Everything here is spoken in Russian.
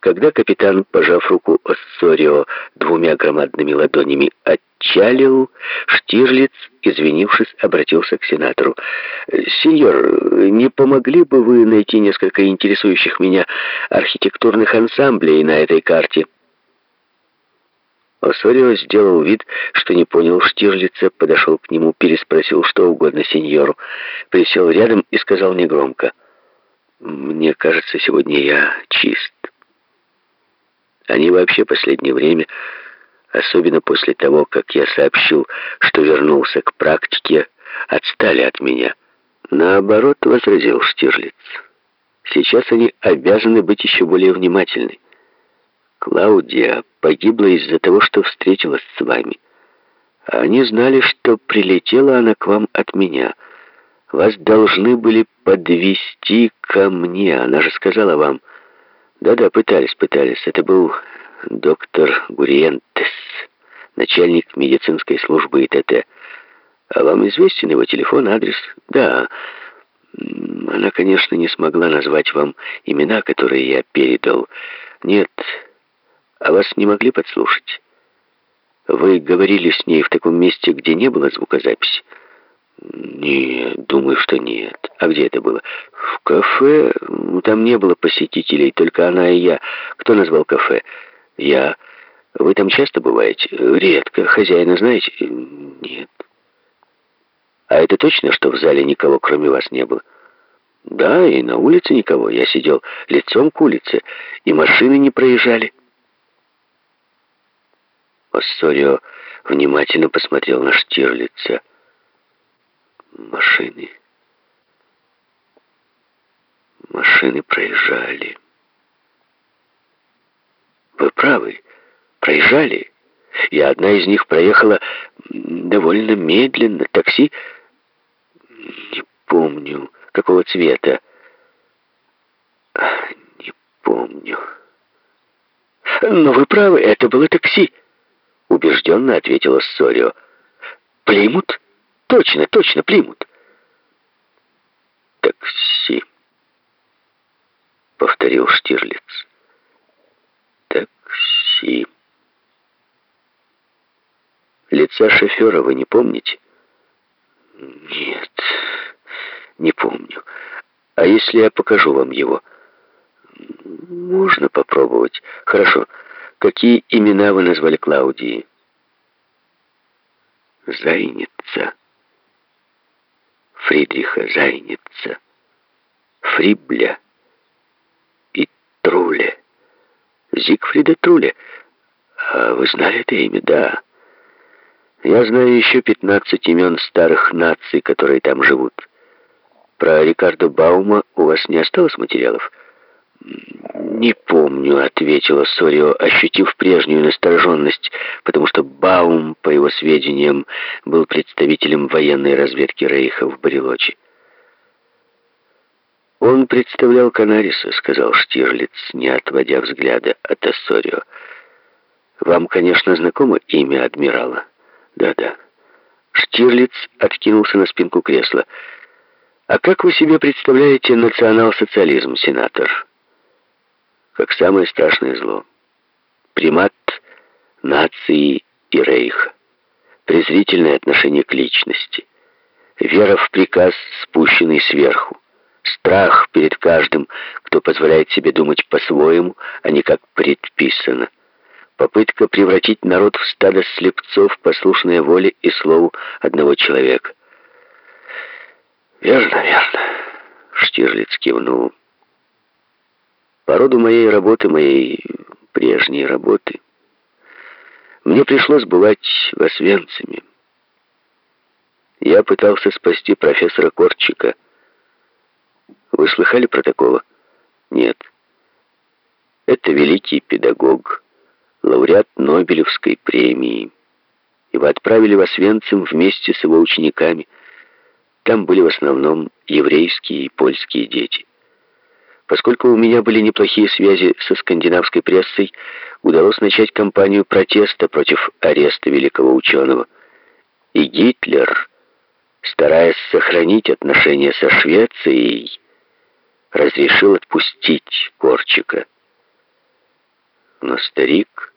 Когда капитан, пожав руку Оссорио двумя громадными ладонями, отчалил, Штирлиц, извинившись, обратился к сенатору. «Сеньор, не помогли бы вы найти несколько интересующих меня архитектурных ансамблей на этой карте?» Осорио сделал вид, что не понял Штирлица, подошел к нему, переспросил что угодно сеньору, присел рядом и сказал негромко. «Мне кажется, сегодня я чист». Они вообще последнее время, особенно после того, как я сообщил, что вернулся к практике, отстали от меня. Наоборот, возразил Штирлиц. Сейчас они обязаны быть еще более внимательны. Клаудия погибла из-за того, что встретилась с вами. Они знали, что прилетела она к вам от меня. Вас должны были подвести ко мне. Она же сказала вам... Да-да, пытались, пытались. Это был доктор Гуриентес, начальник медицинской службы ИТТ. А вам известен его телефон, адрес? Да. Она, конечно, не смогла назвать вам имена, которые я передал. Нет, а вас не могли подслушать? Вы говорили с ней в таком месте, где не было звукозаписи? Нет, думаю, что нет. А где это было? В кафе. Там не было посетителей, только она и я. Кто назвал кафе? Я. Вы там часто бываете? Редко. Хозяина знаете? Нет. А это точно, что в зале никого, кроме вас, не было? Да, и на улице никого. Я сидел лицом к улице, и машины не проезжали. Оссорио внимательно посмотрел на Штирлица. Машины. Машины проезжали. Вы правы, проезжали. И одна из них проехала довольно медленно. Такси... Не помню, какого цвета. Не помню. Но вы правы, это было такси убежденно ответила Сорио. «Плимут? Точно, точно, Плимут!» «Такси», — повторил Штирлиц. «Такси». «Лица шофера вы не помните?» «Нет, не помню. А если я покажу вам его?» «Можно попробовать. Хорошо». Какие имена вы назвали Клаудии? Зайница. Фридриха Зайница. Фрибля и Труле. Зигфрида Труле. А вы знали это имя? Да. Я знаю еще 15 имен старых наций, которые там живут. Про Рикардо Баума у вас не осталось материалов? «Не помню», — ответила Сорио, ощутив прежнюю настороженность, потому что Баум, по его сведениям, был представителем военной разведки Рейха в Барелочи. «Он представлял Канариса», — сказал Штирлиц, не отводя взгляда от Ассорио. «Вам, конечно, знакомо имя адмирала?» «Да-да». Штирлиц откинулся на спинку кресла. «А как вы себе представляете национал-социализм, сенатор?» Как самое страшное зло. Примат нации и рейха, презрительное отношение к личности, вера в приказ, спущенный сверху, страх перед каждым, кто позволяет себе думать по-своему, а не как предписано, попытка превратить народ в стадо слепцов, послушное воле и слову одного человека. «Верно, верно», — Штирлиц кивнул. По роду моей работы, моей прежней работы, мне пришлось бывать в Освенциме. Я пытался спасти профессора Корчика. Вы слыхали про такого? Нет. Это великий педагог, лауреат Нобелевской премии. Его отправили в Освенцим вместе с его учениками. Там были в основном еврейские и польские дети. Поскольку у меня были неплохие связи со скандинавской прессой, удалось начать кампанию протеста против ареста великого ученого. И Гитлер, стараясь сохранить отношения со Швецией, разрешил отпустить Корчика. Но старик